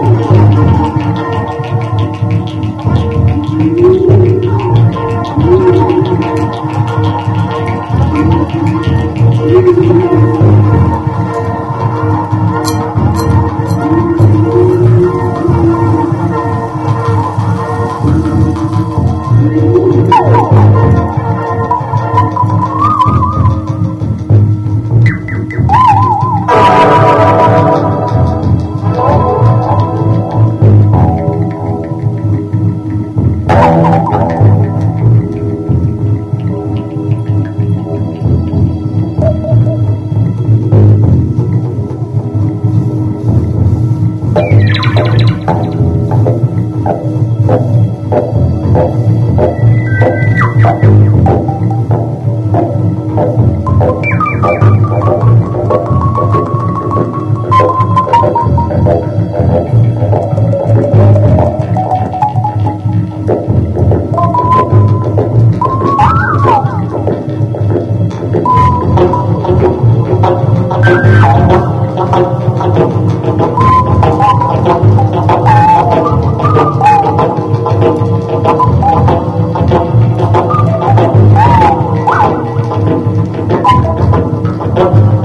Woo! important.